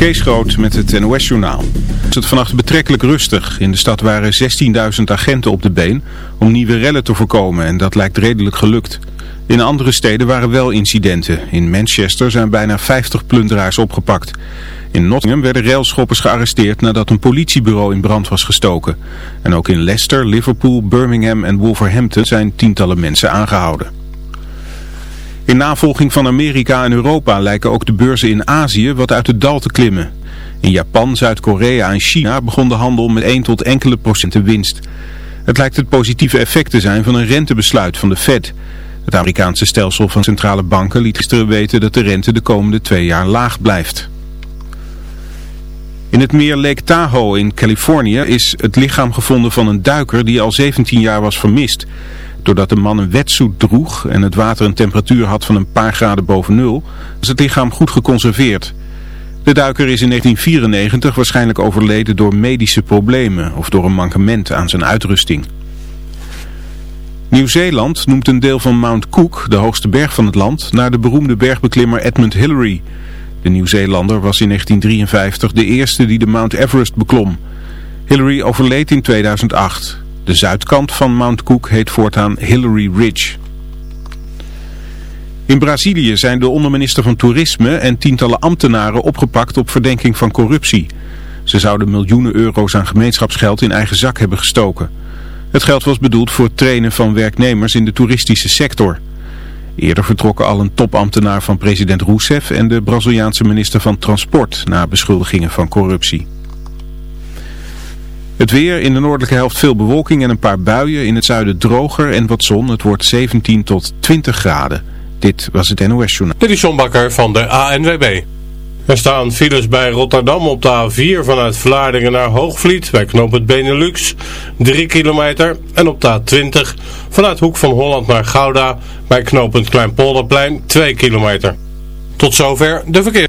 Kees Groot met het NOS-journaal. Het is vannacht betrekkelijk rustig. In de stad waren 16.000 agenten op de been om nieuwe rellen te voorkomen en dat lijkt redelijk gelukt. In andere steden waren wel incidenten. In Manchester zijn bijna 50 plunderaars opgepakt. In Nottingham werden railschoppers gearresteerd nadat een politiebureau in brand was gestoken. En ook in Leicester, Liverpool, Birmingham en Wolverhampton zijn tientallen mensen aangehouden. In navolging van Amerika en Europa lijken ook de beurzen in Azië wat uit het dal te klimmen. In Japan, Zuid-Korea en China begon de handel met 1 tot enkele procenten winst. Het lijkt het positieve effect te zijn van een rentebesluit van de Fed. Het Amerikaanse stelsel van centrale banken liet gisteren weten dat de rente de komende twee jaar laag blijft. In het meer Lake Tahoe in Californië is het lichaam gevonden van een duiker die al 17 jaar was vermist. Doordat de man een wetsuit droeg en het water een temperatuur had van een paar graden boven nul, was het lichaam goed geconserveerd. De duiker is in 1994 waarschijnlijk overleden door medische problemen of door een mankement aan zijn uitrusting. Nieuw-Zeeland noemt een deel van Mount Cook, de hoogste berg van het land, naar de beroemde bergbeklimmer Edmund Hillary. De Nieuw-Zeelander was in 1953 de eerste die de Mount Everest beklom. Hillary overleed in 2008. De zuidkant van Mount Cook heet voortaan Hillary Ridge. In Brazilië zijn de onderminister van Toerisme en tientallen ambtenaren opgepakt op verdenking van corruptie. Ze zouden miljoenen euro's aan gemeenschapsgeld in eigen zak hebben gestoken. Het geld was bedoeld voor het trainen van werknemers in de toeristische sector. Eerder vertrokken al een topambtenaar van president Rousseff en de Braziliaanse minister van Transport na beschuldigingen van corruptie. Het weer in de noordelijke helft veel bewolking en een paar buien. In het zuiden droger en wat zon. Het wordt 17 tot 20 graden. Dit was het NOS Journaal. Dit is John Bakker van de ANWB. Er staan files bij Rotterdam op de A4 vanuit Vlaardingen naar Hoogvliet bij knooppunt Benelux 3 kilometer. En op de A20 vanuit Hoek van Holland naar Gouda bij knooppunt Kleinpolderplein 2 kilometer. Tot zover de verkeer.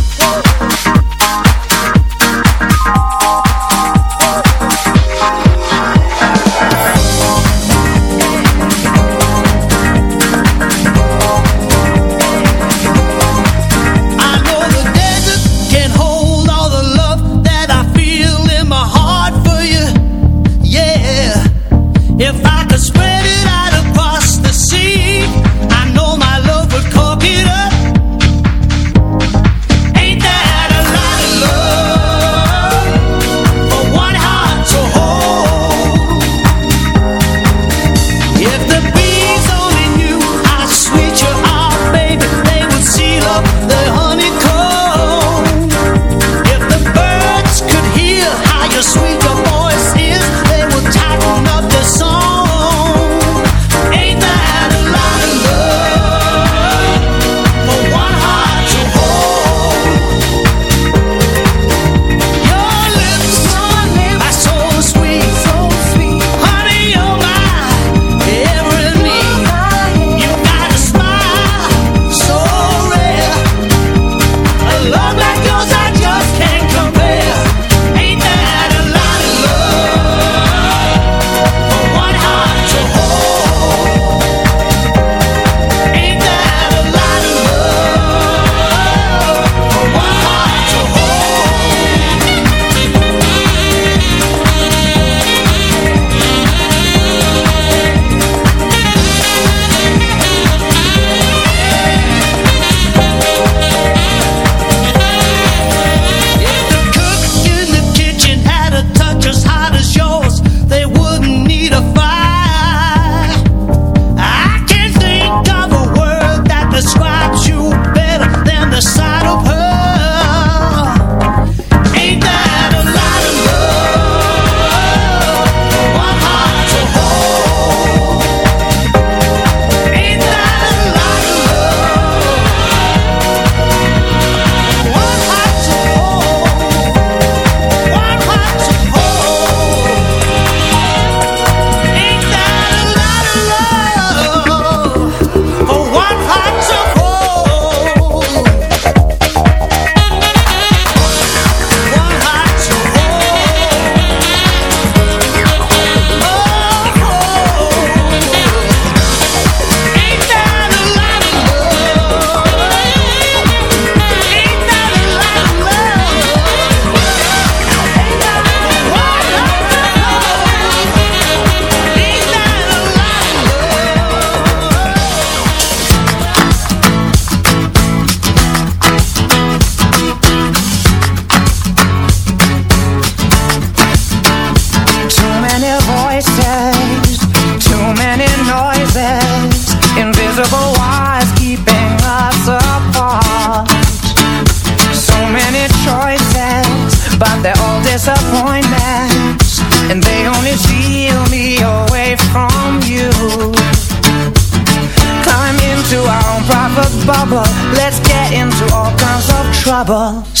Trouble.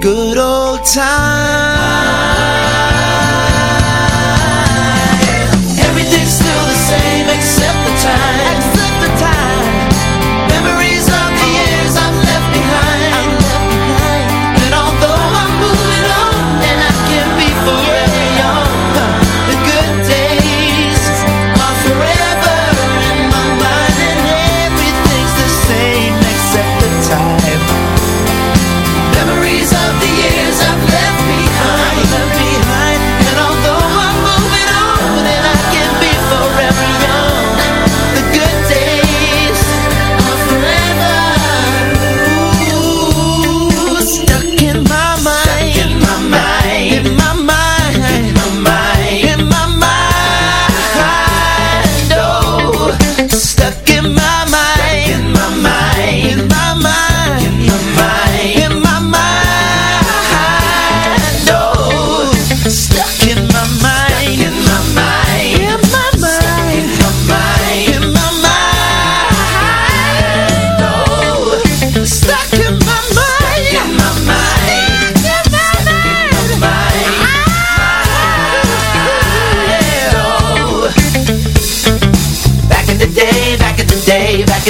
good old time.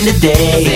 The day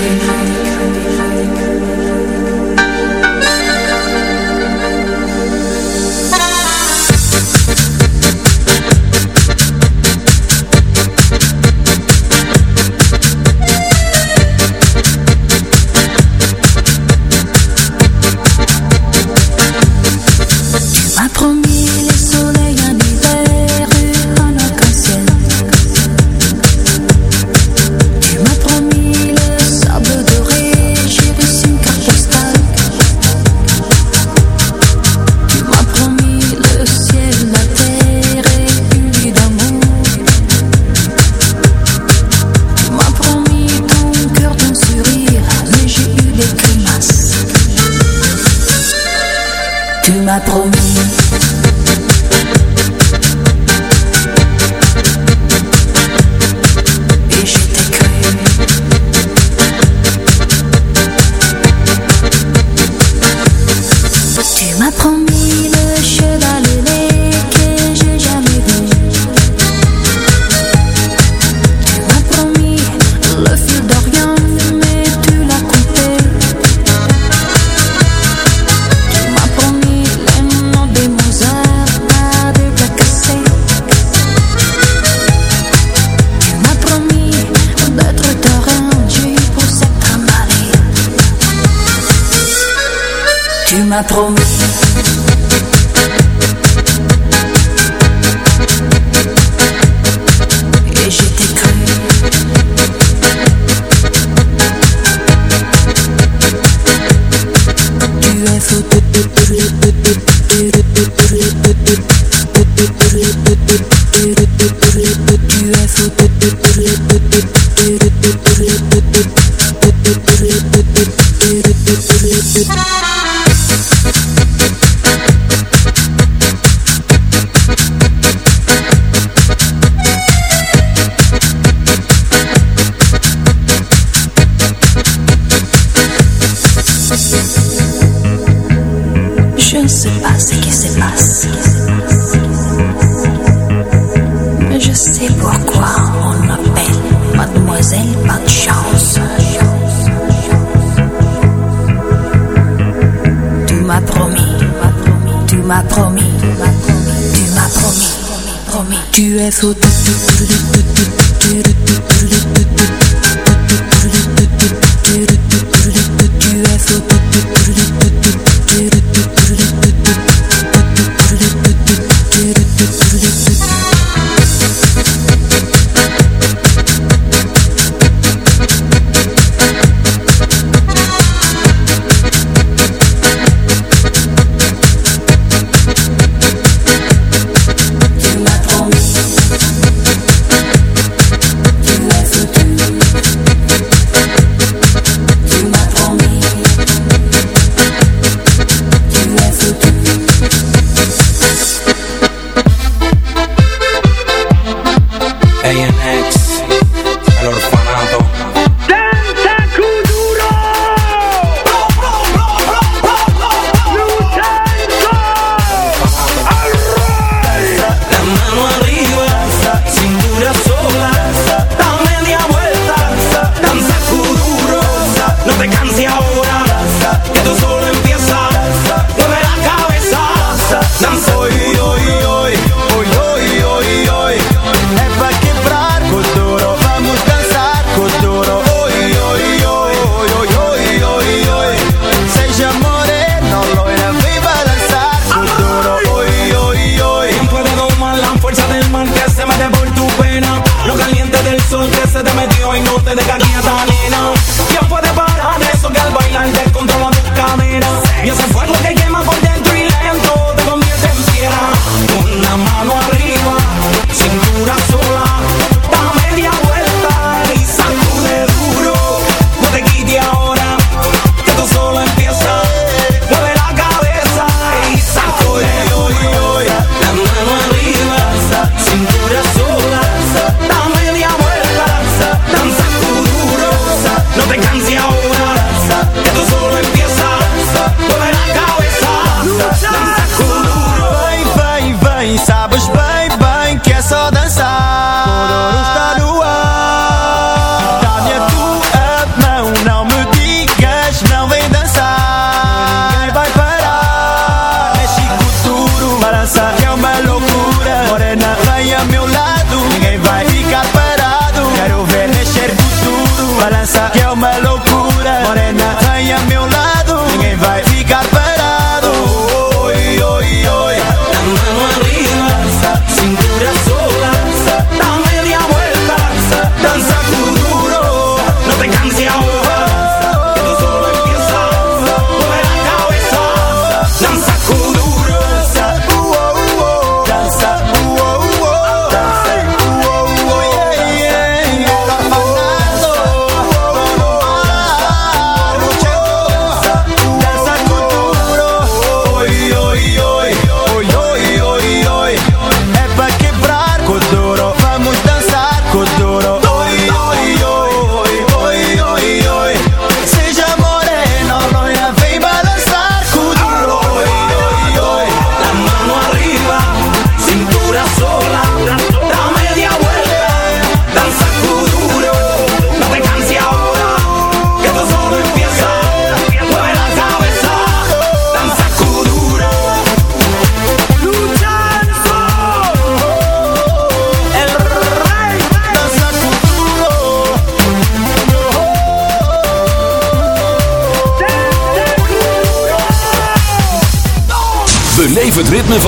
m'as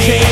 change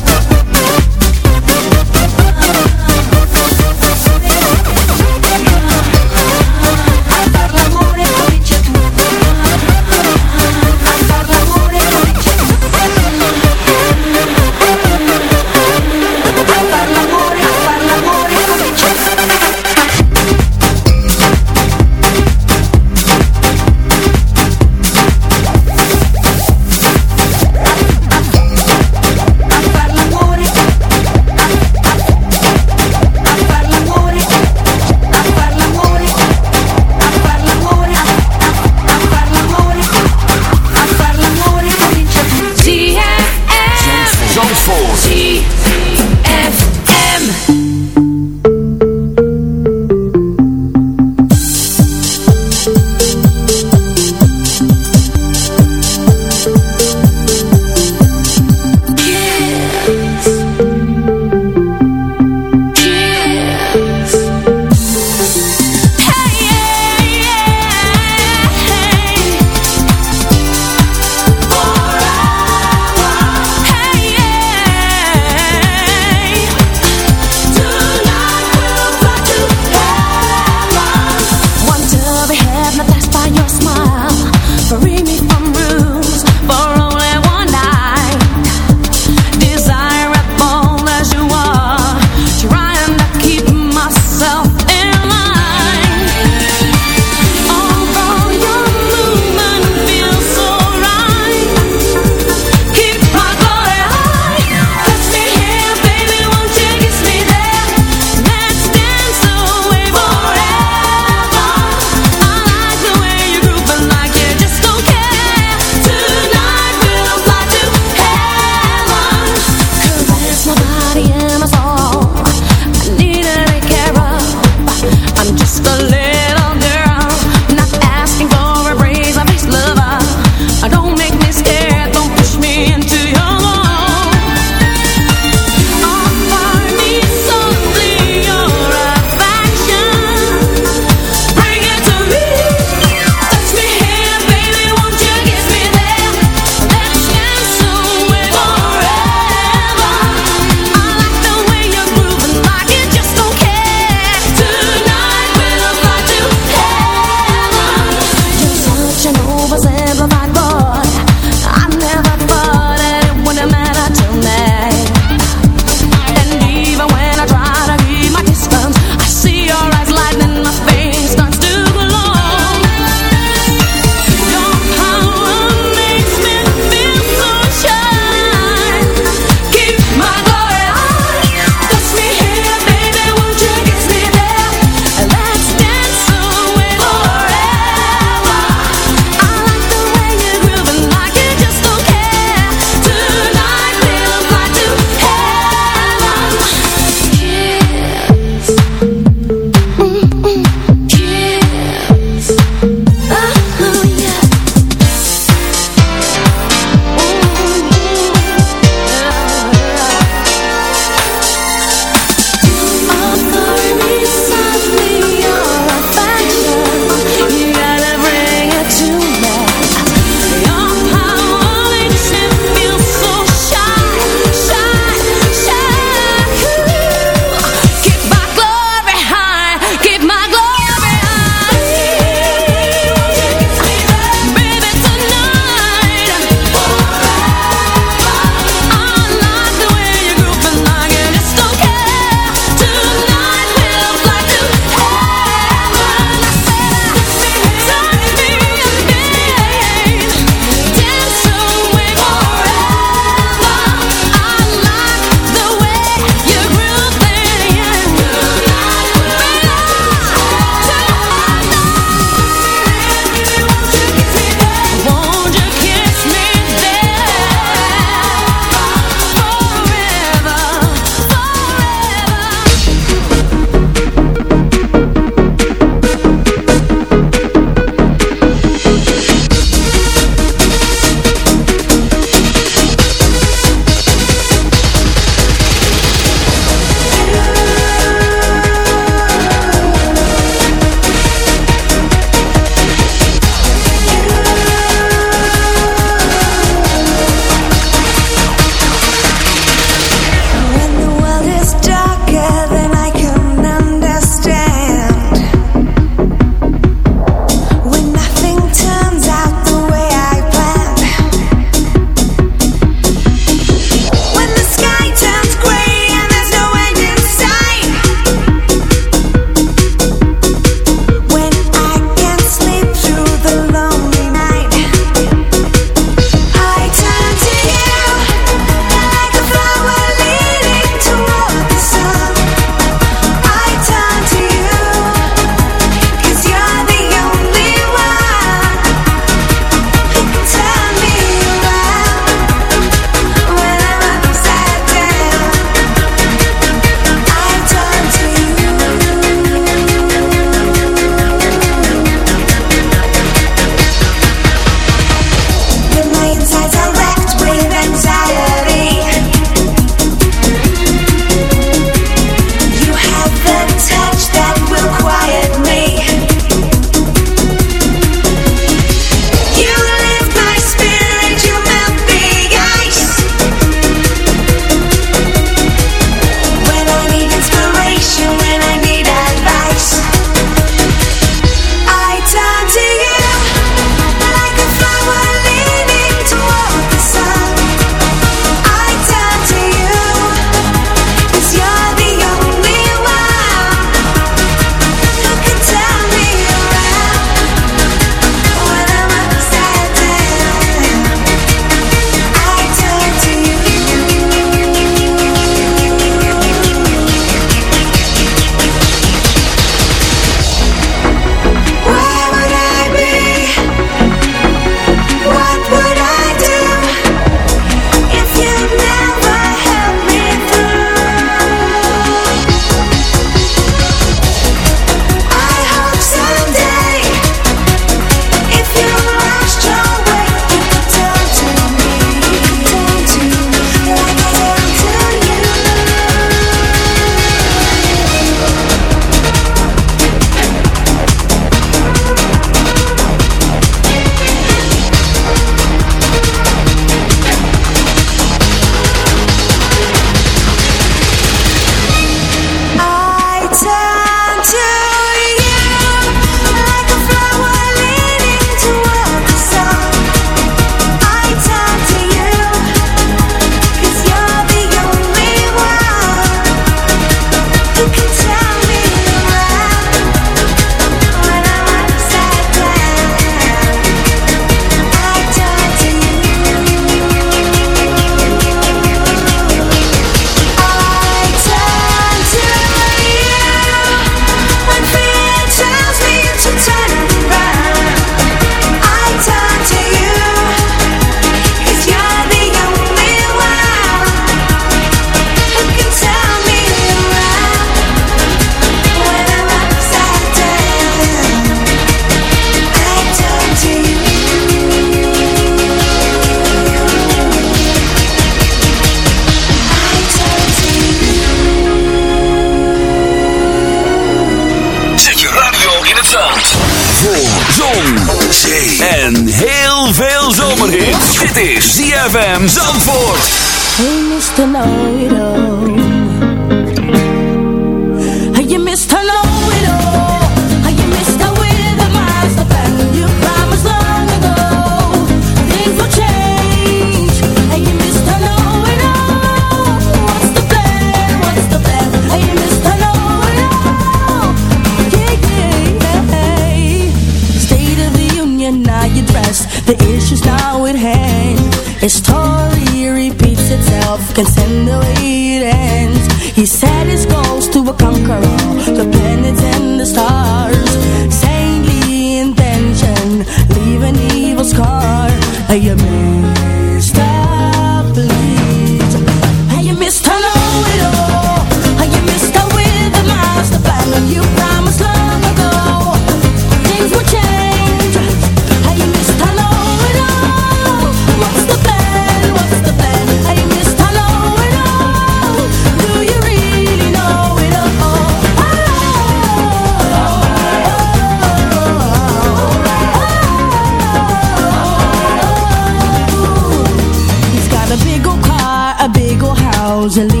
Rosalie.